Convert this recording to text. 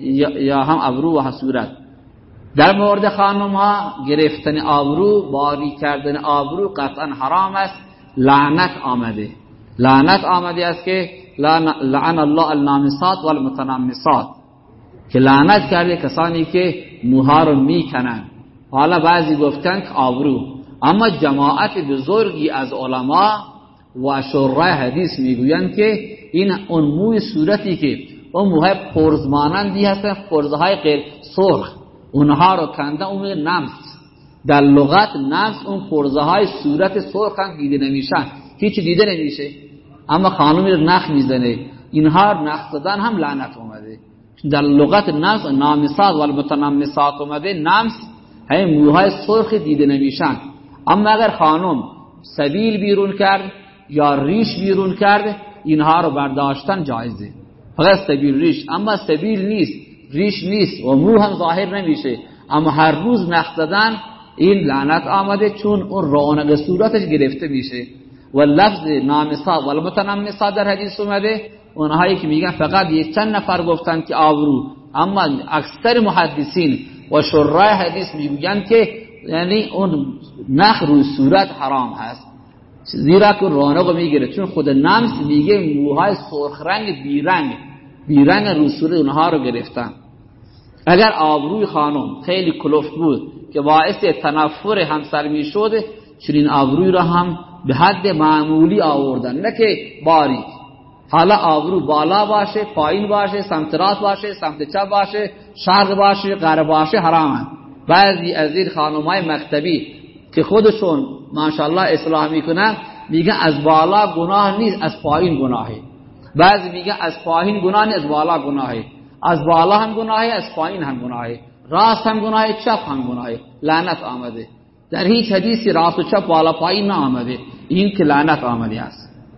یا هم ابرو و صورت در مورد خانم ها گرفتن آبرو باری کردن آبرو قطعا حرام است. لعنت آمده. لعنت آمده است که لعن الله النامسات والمتنمسات که لعنت کرده کسانی که موها رو می‌کنن. حالا بعضی گفتن که آبرو. اما جماعت بزرگی از علما و شرع حدیث می‌گویند که این اون موی صورتی که اون موهای پرزمانندی هستن پرزهای غیر سرخ. اونها رو کنده اون نمس در لغت نمس اون پرزه های صورت سرخ هم دیده نمیشن. هیچ دیده نمیشه. اما خانومی رو نخ می‌زنه. اینها نخ زدن هم لعنت اومده. در لغت نمس نامسات و المتنمسات اومده نمس همه موهای سرخ دیده نمیشن. اما اگر خانم سبیل بیرون کرد یا ریش بیرون کرد اینها رو برداشتن جایزه. فقط سبیل ریش. اما سبیل نیست. ریش نیست و مو هم ظاهر نمیشه. اما هر روز نخ زدن این لعنت آمده چون اون رونق صورتش گرفته میشه. و لفظ نامسا و المتنمسا در حدیث اومده. اونهایی که میگن فقط یک چند نفر گفتن که آورو اما اکثر محدثین و شرای حدیث میگن که یعنی اون نخ روی صورت حرام هست. زیرا که رونق می‌گیره. چون خود نمس میگه موهای سرخ رنگ بیرنگ. بیرنگ صورت اونها رو گرفتن. اگر آبروی خانم خیلی کلفت بود که باعث تنفر همسر می‌شد چنین آبروی را هم به حد معمولی آوردن نه که باریک حالا آبرو بالا باشه پایین باشه سمت راست باشه سمت چپ باشه شرق باشه غرب باشه حرامن. بعضی از این خانمای مکتبی که خودشون ماشاءالله اصلاح می‌کنن میگن از بالا گناه نیست از پایین گناهه. بعضی میگن از پایین گناه از بالا گناهه از بالا هم گناهه از پایین هم گناهه راست هم گناهه چپ هم گناهه لعنت آمده. در هیچ حدیثی راست و چپ بالا پایین نه آمده این که لعنت آمده است.